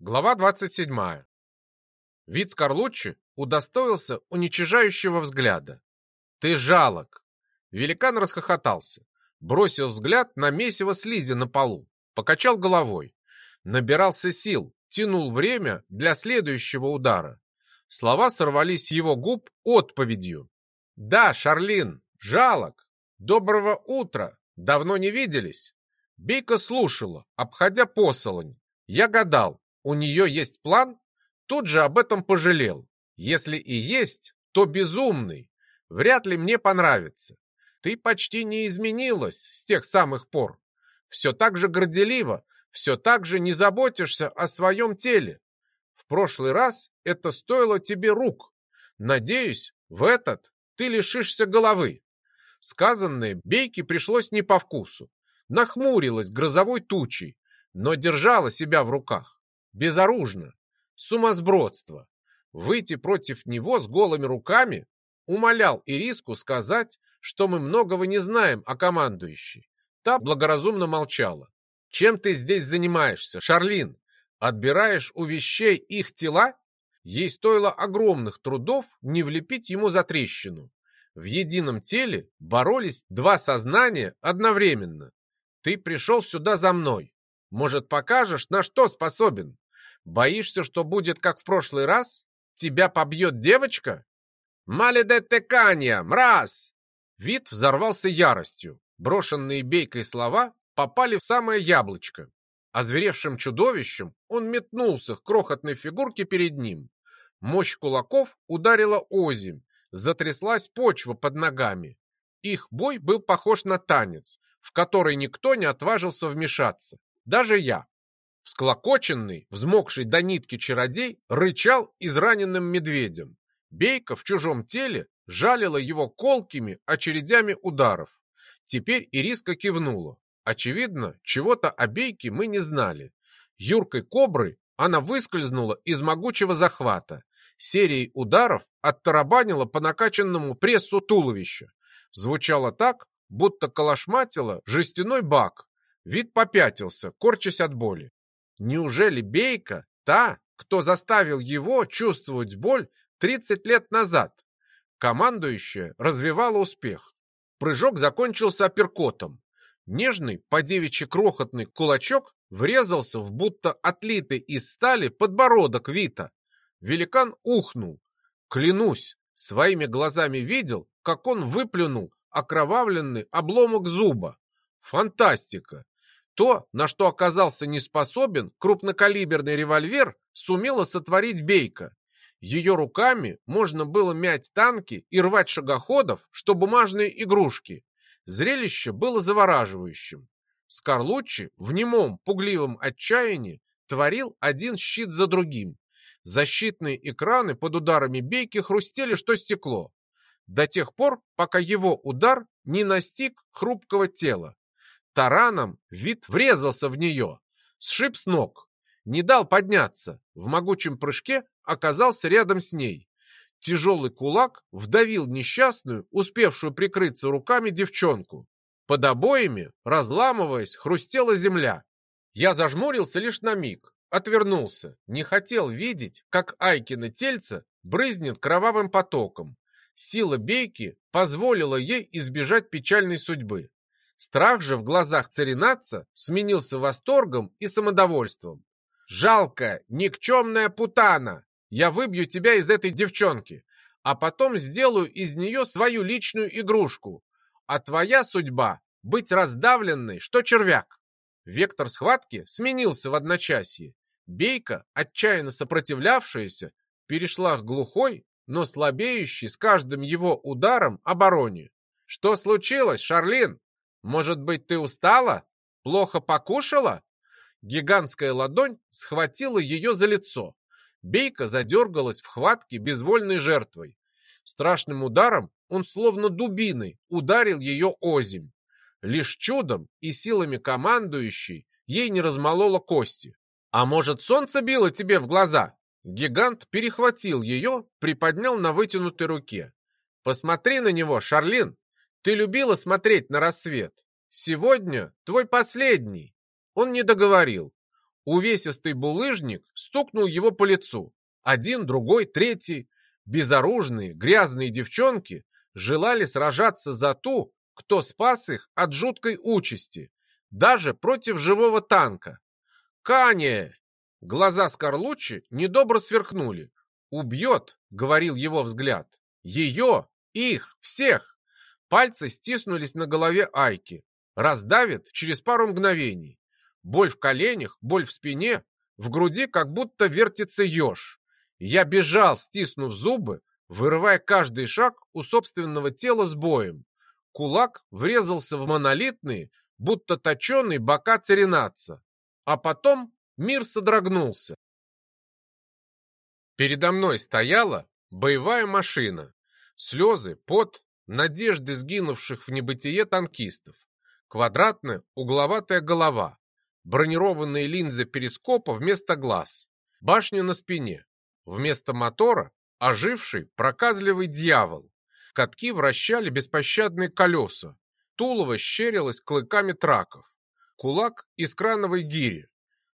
Глава 27. Вид Скорлуччи удостоился уничижающего взгляда. «Ты жалок!» Великан расхохотался, бросил взгляд на месиво слизи на полу, покачал головой. Набирался сил, тянул время для следующего удара. Слова сорвались его губ отповедью. «Да, Шарлин, жалок! Доброго утра! Давно не виделись!» Бейка слушала, обходя посолонь. Я гадал, у нее есть план, тут же об этом пожалел. Если и есть, то безумный. Вряд ли мне понравится. Ты почти не изменилась с тех самых пор. Все так же горделиво, все так же не заботишься о своем теле. В прошлый раз это стоило тебе рук. Надеюсь, в этот ты лишишься головы. Сказанное Бейке пришлось не по вкусу. Нахмурилась грозовой тучей, но держала себя в руках безоружно, сумасбродство. Выйти против него с голыми руками умолял Ириску сказать, что мы многого не знаем о командующей. Та благоразумно молчала. «Чем ты здесь занимаешься, Шарлин? Отбираешь у вещей их тела?» Ей стоило огромных трудов не влепить ему за трещину. В едином теле боролись два сознания одновременно. «Ты пришел сюда за мной. Может, покажешь, на что способен?» Боишься, что будет как в прошлый раз? Тебя побьет девочка? Маледетеканья, мразь! Вид взорвался яростью. Брошенные бейкой слова попали в самое яблочко. Озверевшим чудовищем он метнулся к крохотной фигурке перед ним. Мощь кулаков ударила озимь, затряслась почва под ногами. Их бой был похож на танец, в который никто не отважился вмешаться, даже я. Всклокоченный, взмокший до нитки чародей рычал израненным медведем. Бейка в чужом теле жалила его колкими очередями ударов. Теперь Ириска кивнула. Очевидно, чего-то о Бейке мы не знали. Юркой кобры она выскользнула из могучего захвата. Серией ударов оттарабанила по накачанному прессу туловища. Звучало так, будто калашматила жестяной бак. Вид попятился, корчась от боли. Неужели Бейка та, кто заставил его чувствовать боль 30 лет назад? Командующая развивала успех. Прыжок закончился апперкотом. Нежный, по девичьи крохотный кулачок врезался в будто отлитый из стали подбородок Вита. Великан ухнул. Клянусь, своими глазами видел, как он выплюнул окровавленный обломок зуба. Фантастика! То, на что оказался не способен крупнокалиберный револьвер, сумела сотворить Бейка. Ее руками можно было мять танки и рвать шагоходов, что бумажные игрушки. Зрелище было завораживающим. Скорлуччи в немом, пугливом отчаянии творил один щит за другим. Защитные экраны под ударами Бейки хрустели, что стекло. До тех пор, пока его удар не настиг хрупкого тела. Тараном вид врезался в нее, сшиб с ног, не дал подняться, в могучем прыжке оказался рядом с ней. Тяжелый кулак вдавил несчастную, успевшую прикрыться руками девчонку. Под обоями, разламываясь, хрустела земля. Я зажмурился лишь на миг, отвернулся, не хотел видеть, как Айкина тельце брызнет кровавым потоком. Сила бейки позволила ей избежать печальной судьбы. Страх же в глазах царинаца сменился восторгом и самодовольством. «Жалкая, никчемная путана! Я выбью тебя из этой девчонки, а потом сделаю из нее свою личную игрушку. А твоя судьба — быть раздавленной, что червяк!» Вектор схватки сменился в одночасье. Бейка, отчаянно сопротивлявшаяся, перешла к глухой, но слабеющей с каждым его ударом обороне. «Что случилось, Шарлин?» Может быть, ты устала? Плохо покушала?» Гигантская ладонь схватила ее за лицо. Бейка задергалась в хватке безвольной жертвой. Страшным ударом он словно дубиной ударил ее озимь. Лишь чудом и силами командующей ей не размололо кости. «А может, солнце било тебе в глаза?» Гигант перехватил ее, приподнял на вытянутой руке. «Посмотри на него, Шарлин! Ты любила смотреть на рассвет. Сегодня твой последний. Он не договорил. Увесистый булыжник стукнул его по лицу. Один, другой, третий. Безоружные, грязные девчонки желали сражаться за ту, кто спас их от жуткой участи, даже против живого танка. «Кане!» Глаза Скорлуччи недобро сверкнули. «Убьет», — говорил его взгляд. «Ее, их, всех!» Пальцы стиснулись на голове Айки. Раздавит через пару мгновений. Боль в коленях, боль в спине, в груди как будто вертится еж. Я бежал, стиснув зубы, вырывая каждый шаг у собственного тела с боем. Кулак врезался в монолитные, будто точеный бока царинаца. А потом мир содрогнулся. Передо мной стояла боевая машина. Слезы, пот, надежды сгинувших в небытие танкистов. Квадратная, угловатая голова. Бронированные линзы перископа вместо глаз. Башня на спине. Вместо мотора оживший проказливый дьявол. Катки вращали беспощадные колеса. Тулово щерилось клыками траков. Кулак из крановой гири.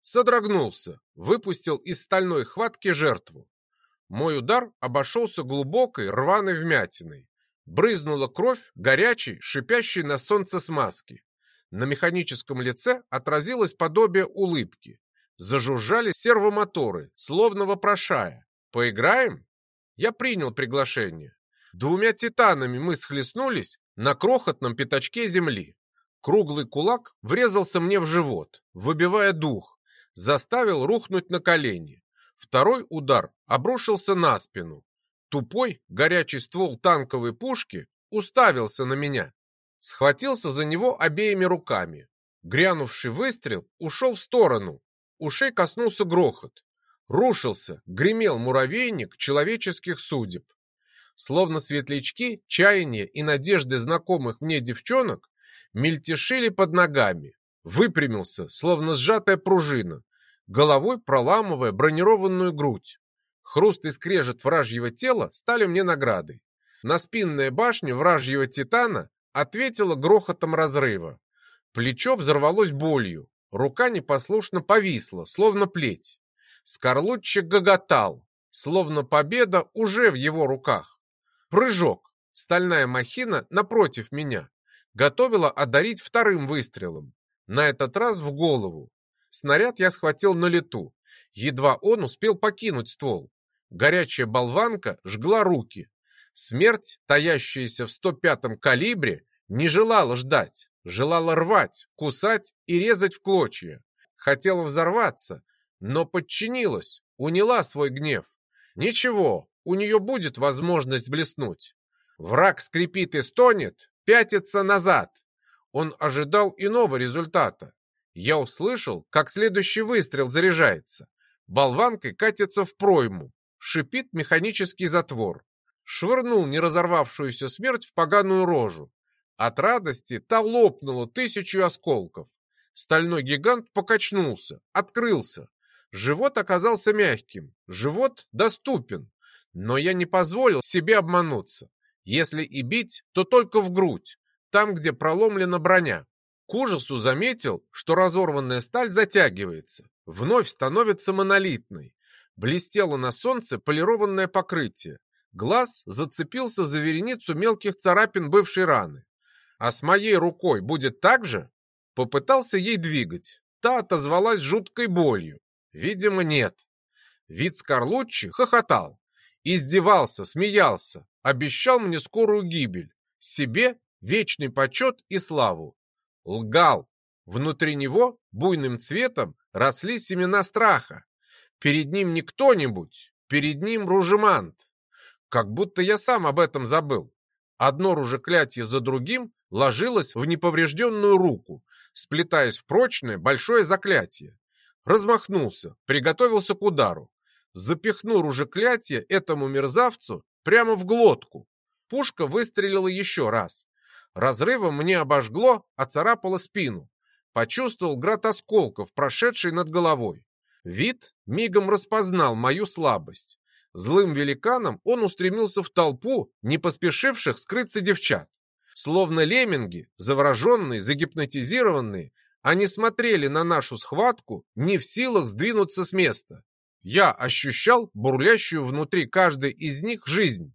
Содрогнулся, выпустил из стальной хватки жертву. Мой удар обошелся глубокой рваной вмятиной. Брызнула кровь горячей, шипящей на солнце смазки. На механическом лице отразилось подобие улыбки. Зажужжали сервомоторы, словно вопрошая. «Поиграем?» Я принял приглашение. Двумя титанами мы схлестнулись на крохотном пятачке земли. Круглый кулак врезался мне в живот, выбивая дух, заставил рухнуть на колени. Второй удар обрушился на спину. Тупой, горячий ствол танковой пушки уставился на меня. Схватился за него обеими руками. Грянувший выстрел ушел в сторону, ушей коснулся грохот. Рушился, гремел муравейник человеческих судеб. Словно светлячки, чаяния и надежды знакомых мне девчонок мельтешили под ногами. Выпрямился, словно сжатая пружина, головой проламывая бронированную грудь. Хруст и скрежет вражьего тела стали мне наградой. На спинная башня вражьего титана ответила грохотом разрыва. Плечо взорвалось болью, Рука непослушно повисла, словно плеть. Скорлуччик гоготал, словно победа уже в его руках. Прыжок. Стальная махина напротив меня. Готовила одарить вторым выстрелом. На этот раз в голову. Снаряд я схватил на лету. Едва он успел покинуть ствол. Горячая болванка жгла руки. Смерть, таящаяся в 105-м калибре, не желала ждать. Желала рвать, кусать и резать в клочья. Хотела взорваться, но подчинилась, уняла свой гнев. Ничего, у нее будет возможность блеснуть. Враг скрипит и стонет, пятится назад. Он ожидал иного результата. Я услышал, как следующий выстрел заряжается. Болванкой катится в пройму. Шипит механический затвор. Швырнул неразорвавшуюся смерть в поганую рожу. От радости та лопнула тысячу осколков. Стальной гигант покачнулся, открылся. Живот оказался мягким, живот доступен. Но я не позволил себе обмануться. Если и бить, то только в грудь, там, где проломлена броня. К ужасу заметил, что разорванная сталь затягивается, вновь становится монолитной. Блестело на солнце полированное покрытие. Глаз зацепился за вереницу мелких царапин бывшей раны. А с моей рукой будет так же? Попытался ей двигать. Та отозвалась жуткой болью. Видимо, нет. Вид Скорлуччи хохотал. Издевался, смеялся. Обещал мне скорую гибель. Себе вечный почет и славу. Лгал. Внутри него буйным цветом росли семена страха. Перед ним не кто-нибудь, перед ним ружемант. Как будто я сам об этом забыл. Одно ружеклятие за другим ложилось в неповрежденную руку, сплетаясь в прочное большое заклятие. Размахнулся, приготовился к удару. Запихнул ружеклятие этому мерзавцу прямо в глотку. Пушка выстрелила еще раз. Разрывом мне обожгло, оцарапало спину. Почувствовал град осколков, прошедший над головой. Вид мигом распознал мою слабость. Злым великаном он устремился в толпу, не поспешивших скрыться девчат. Словно лемминги, завороженные, загипнотизированные, Они смотрели на нашу схватку, не в силах сдвинуться с места. Я ощущал бурлящую внутри каждой из них жизнь.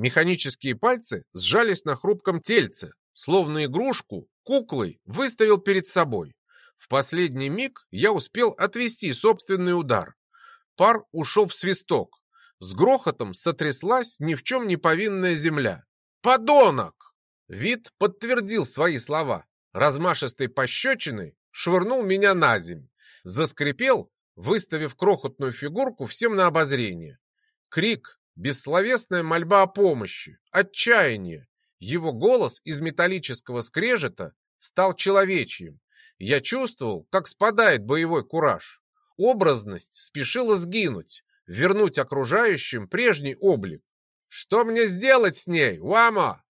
Механические пальцы сжались на хрупком тельце, словно игрушку, куклой выставил перед собой. В последний миг я успел отвести собственный удар. Пар ушел в свисток. С грохотом сотряслась ни в чем не повинная земля. «Подонок!» Вид подтвердил свои слова. Размашистой пощечиной швырнул меня на земь. Заскрипел, выставив крохотную фигурку всем на обозрение. Крик, бессловесная мольба о помощи, отчаяние. Его голос из металлического скрежета стал человечьим. Я чувствовал, как спадает боевой кураж. Образность спешила сгинуть, вернуть окружающим прежний облик. Что мне сделать с ней, Уама?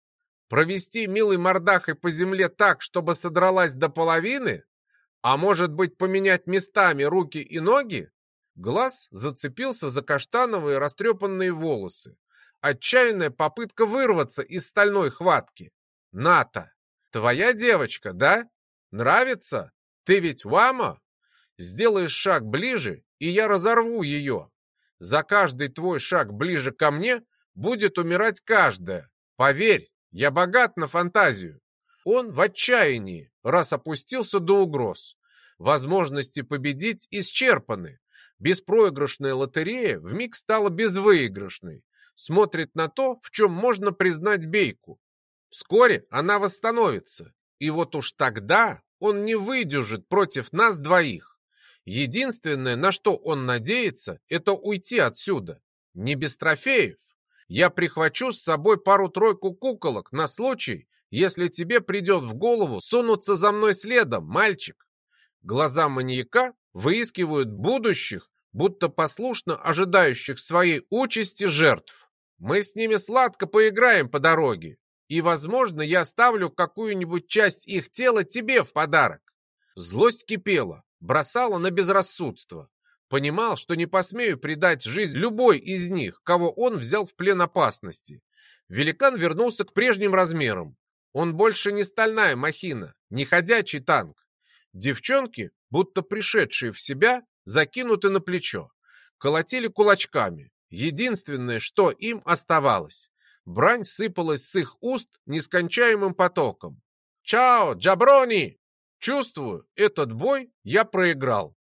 Провести милый мордахой по земле так, чтобы содралась до половины? А может быть, поменять местами руки и ноги? Глаз зацепился за каштановые растрепанные волосы. Отчаянная попытка вырваться из стальной хватки. Ната, твоя девочка, да? Нравится? Ты ведь Вама? Сделаешь шаг ближе, и я разорву ее. За каждый твой шаг ближе ко мне будет умирать каждая. Поверь, я богат на фантазию. Он в отчаянии, раз опустился до угроз. Возможности победить исчерпаны. Беспроигрышная лотерея вмиг стала безвыигрышной. Смотрит на то, в чем можно признать бейку. Вскоре она восстановится. И вот уж тогда он не выдержит против нас двоих. Единственное, на что он надеется, это уйти отсюда. Не без трофеев. Я прихвачу с собой пару-тройку куколок на случай, если тебе придет в голову сунуться за мной следом, мальчик. Глаза маньяка выискивают будущих, будто послушно ожидающих своей участи жертв. Мы с ними сладко поиграем по дороге, и, возможно, я оставлю какую-нибудь часть их тела тебе в подарок. Злость кипела, бросала на безрассудство. Понимал, что не посмею предать жизнь любой из них, кого он взял в плен опасности. Великан вернулся к прежним размерам. Он больше не стальная махина, не ходячий танк. Девчонки, будто пришедшие в себя, закинуты на плечо. Колотили кулачками. Единственное, что им оставалось. Брань сыпалась с их уст нескончаемым потоком. «Чао, Джаброни!» Чувствую, этот бой я проиграл.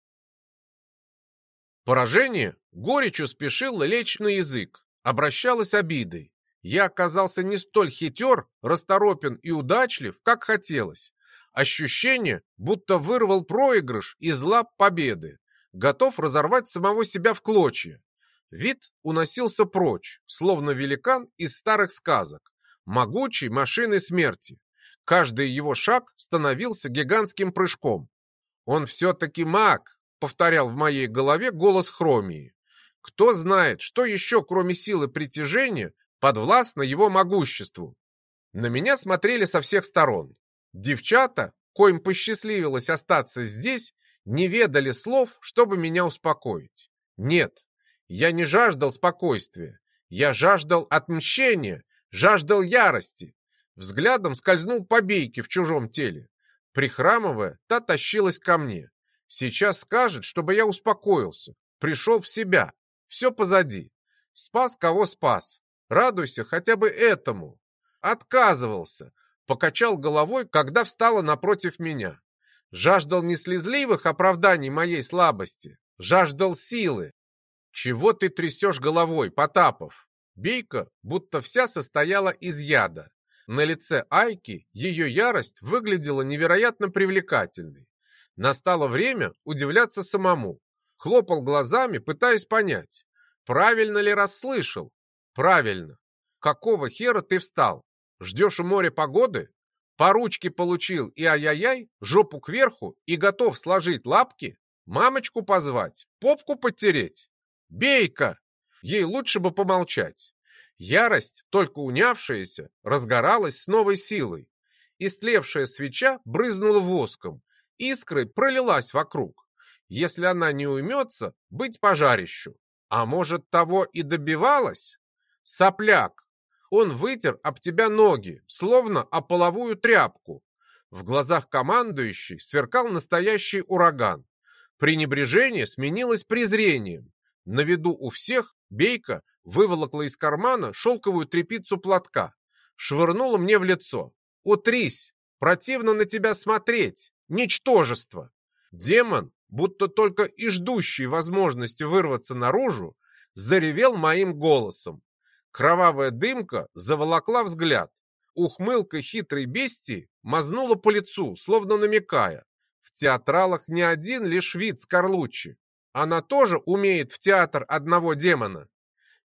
Поражение горечью спешило лечь на язык, обращалось обидой. Я оказался не столь хитер, расторопен и удачлив, как хотелось. Ощущение, будто вырвал проигрыш из лап победы, готов разорвать самого себя в клочья. Вид уносился прочь, словно великан из старых сказок, могучей машины смерти. Каждый его шаг становился гигантским прыжком. «Он все-таки маг», — повторял в моей голове голос Хромии. «Кто знает, что еще, кроме силы притяжения, подвластно его могуществу?» На меня смотрели со всех сторон. Девчата, коим посчастливилось остаться здесь, не ведали слов, чтобы меня успокоить. Нет, я не жаждал спокойствия. Я жаждал отмщения, жаждал ярости. Взглядом скользнул по бейке в чужом теле. Прихрамывая, та тащилась ко мне. Сейчас скажет, чтобы я успокоился. Пришел в себя. Все позади. Спас кого спас. Радуйся хотя бы этому. Отказывался. Покачал головой, когда встала напротив меня. Жаждал не слезливых оправданий моей слабости. Жаждал силы. Чего ты трясешь головой, Потапов? Бейка будто вся состояла из яда. На лице Айки ее ярость выглядела невероятно привлекательной. Настало время удивляться самому. Хлопал глазами, пытаясь понять, правильно ли расслышал. Правильно. Какого хера ты встал? Ждешь у моря погоды? По ручке получил и ай-яй-яй, жопу кверху и готов сложить лапки? Мамочку позвать? Попку подтереть? Бейка! Ей лучше бы помолчать. Ярость, только унявшаяся, разгоралась с новой силой. Истлевшая свеча брызнула воском, искрой пролилась вокруг. Если она не уймется, быть пожарищу. А может, того и добивалась? Сопляк, он вытер об тебя ноги, словно о половую тряпку. В глазах командующий сверкал настоящий ураган. Пренебрежение сменилось презрением. На виду у всех Бейка выволокла из кармана шелковую тряпицу платка, швырнула мне в лицо. «Утрись! Противно на тебя смотреть! Ничтожество!» Демон, будто только и ждущий возможности вырваться наружу, заревел моим голосом. Кровавая дымка заволокла взгляд. Ухмылка хитрой бестии мазнула по лицу, словно намекая. В театралах не один лишь вид Скорлуччи. Она тоже умеет в театр одного демона.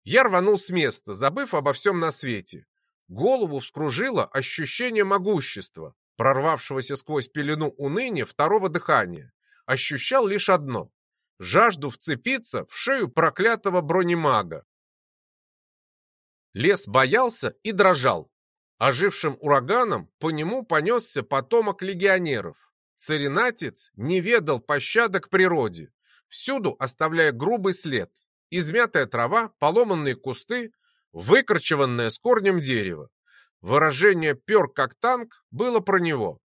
Я рванул с места, забыв обо всем на свете. Голову вскружило ощущение могущества, прорвавшегося сквозь пелену уныния второго дыхания. Ощущал лишь одно — жажду вцепиться в шею проклятого бронемага. Лес боялся и дрожал. Ожившим ураганом по нему понесся потомок легионеров. Царинатец не ведал пощады к природе, всюду оставляя грубый след. Измятая трава, поломанные кусты, выкорчеванное с корнем дерево. Выражение «пер как танк» было про него.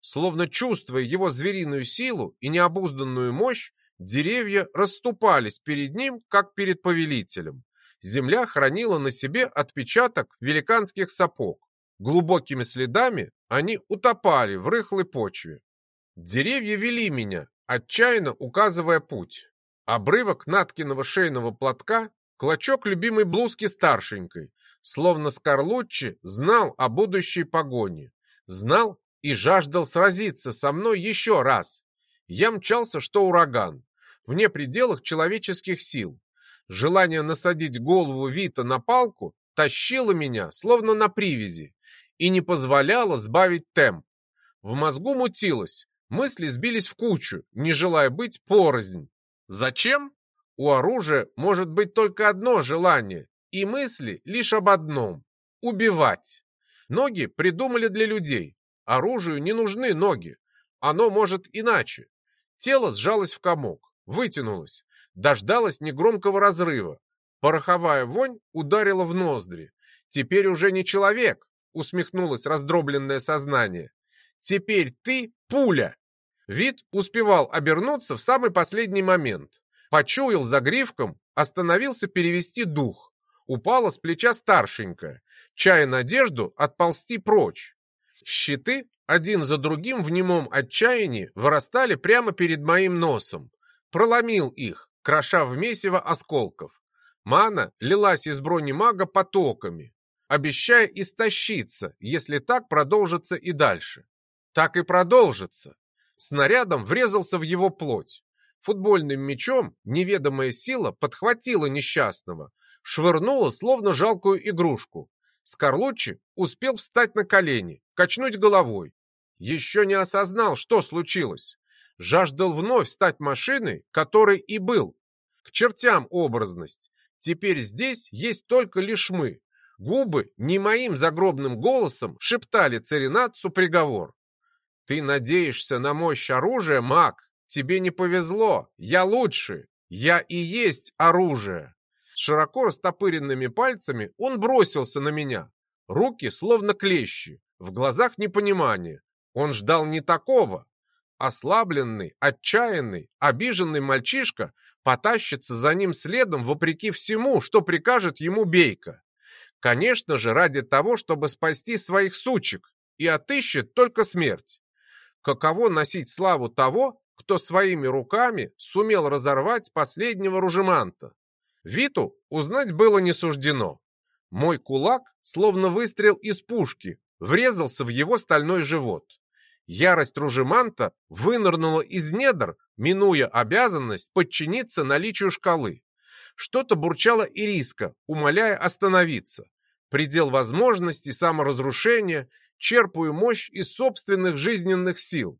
Словно чувствуя его звериную силу и необузданную мощь, деревья расступались перед ним, как перед повелителем. Земля хранила на себе отпечаток великанских сапог. Глубокими следами они утопали в рыхлой почве. Деревья вели меня, отчаянно указывая путь. Обрывок Наткиного шейного платка, клочок любимой блузки старшенькой, словно Скорлуччи знал о будущей погоне. Знал и жаждал сразиться со мной еще раз. Я мчался, что ураган, вне пределах человеческих сил. Желание насадить голову Вита на палку тащило меня, словно на привязи и не позволяла сбавить темп. В мозгу мутилось, мысли сбились в кучу, не желая быть порознь. Зачем? У оружия может быть только одно желание, и мысли лишь об одном – убивать. Ноги придумали для людей. Оружию не нужны ноги. Оно может иначе. Тело сжалось в комок, вытянулось, дождалось негромкого разрыва. Пороховая вонь ударила в ноздри. Теперь уже не человек, усмехнулось раздробленное сознание. Теперь ты пуля. Вид успевал обернуться в самый последний момент. Почуял за гривком, остановился перевести дух. Упала с плеча старшенькая, чая надежду отползти прочь. Щиты один за другим в немом отчаянии вырастали прямо перед моим носом. Проломил их, кроша в месиво осколков. Мана лилась из брони мага потоками обещая истощиться, если так продолжится и дальше. Так и продолжится. Снарядом врезался в его плоть. Футбольным мячом неведомая сила подхватила несчастного, швырнула словно жалкую игрушку. Скорлуччи успел встать на колени, качнуть головой. Еще не осознал, что случилось. Жаждал вновь стать машиной, которой и был. Чертям образность. Теперь здесь есть только лишь мы, Губы не моим загробным голосом шептали царинатцу приговор. «Ты надеешься на мощь оружия, маг? Тебе не повезло. Я лучше. Я и есть оружие». Широко растопыренными пальцами он бросился на меня. Руки словно клещи, в глазах непонимание. Он ждал не такого. Ослабленный, отчаянный, обиженный мальчишка потащится за ним следом вопреки всему, что прикажет ему Бейка. Конечно же, ради того, чтобы спасти своих сучек, и отыщет только смерть. Каково носить славу того, кто своими руками сумел разорвать последнего ружеманта? Виту узнать было не суждено. Мой кулак, словно выстрел из пушки, врезался в его стальной живот. Ярость ружеманта вынырнула из недр, минуя обязанность подчиниться наличию шкалы. Что-то бурчала Ириска, умоляя остановиться. Предел возможностей саморазрушения, черпаю мощь из собственных жизненных сил.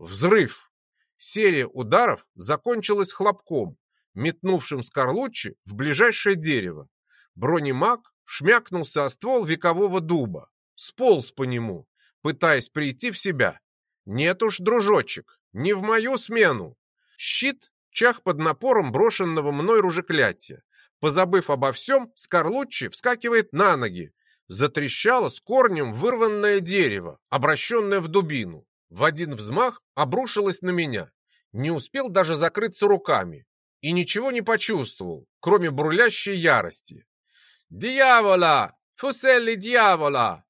Взрыв. Серия ударов закончилась хлопком, метнувшим Скорлуччи в ближайшее дерево. Бронемаг шмякнулся о ствол векового дуба, сполз по нему, пытаясь прийти в себя. Нет уж, дружочек, не в мою смену. Щит чах под напором брошенного мной ружеклятия. Позабыв обо всем, Скорлуччи вскакивает на ноги. Затрещало с корнем вырванное дерево, обращенное в дубину. в один взмах обрушилась на меня. Не успел даже закрыться руками и ничего не почувствовал, кроме бурлящей ярости. «Дьявола! Фуселли дьявола!»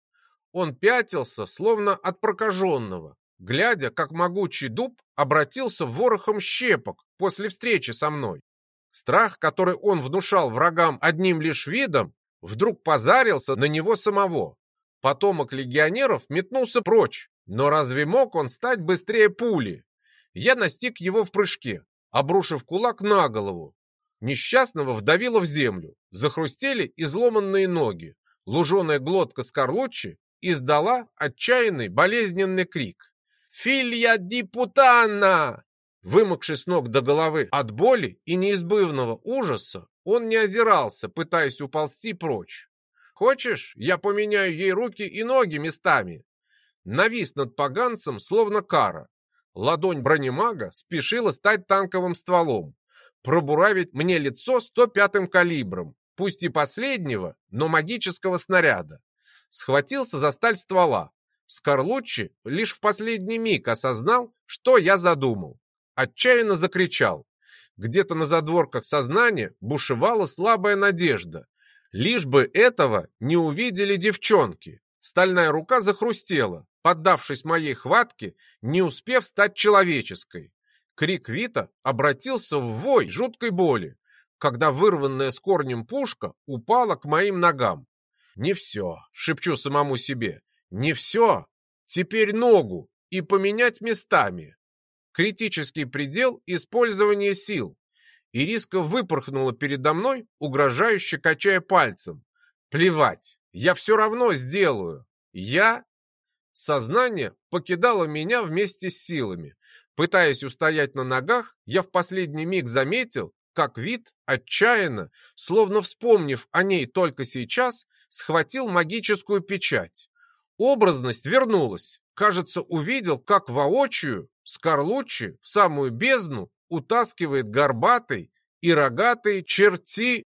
Он пятился, словно от прокаженного, глядя, как могучий дуб обратился ворохом щепок после встречи со мной. Страх, который он внушал врагам одним лишь видом, вдруг позарился на него самого. Потомок легионеров метнулся прочь, но разве мог он стать быстрее пули? Я настиг его в прыжке, обрушив кулак на голову. Несчастного вдавило в землю, захрустели изломанные ноги. Луженая глотка Скорлуччи издала отчаянный болезненный крик. «Филья ди путанна!» Вымокший с ног до головы от боли и неизбывного ужаса, он не озирался, пытаясь уползти прочь. «Хочешь, я поменяю ей руки и ноги местами?» Навис над поганцем, словно кара. Ладонь бронемага спешила стать танковым стволом, пробуравить мне лицо 105-м калибром, пусть и последнего, но магического снаряда. Схватился за сталь ствола. Скорлуччи лишь в последний миг осознал, что я задумал отчаянно закричал. Где-то на задворках сознания бушевала слабая надежда. Лишь бы этого не увидели девчонки. Стальная рука захрустела, поддавшись моей хватке, не успев стать человеческой. Крик Вита обратился в вой жуткой боли, когда вырванная с корнем пушка упала к моим ногам. «Не все», — шепчу самому себе, — «не все. Теперь ногу и поменять местами» критический предел использования сил. Ириска выпорхнула передо мной, угрожающе качая пальцем. Плевать, я все равно сделаю. Я... Сознание покидало меня вместе с силами. Пытаясь устоять на ногах, я в последний миг заметил, как вид отчаянно, словно вспомнив о ней только сейчас, схватил магическую печать. Образность вернулась. Кажется, увидел, как воочию Скорлуччи в самую бездну утаскивает горбатый и рогатый черти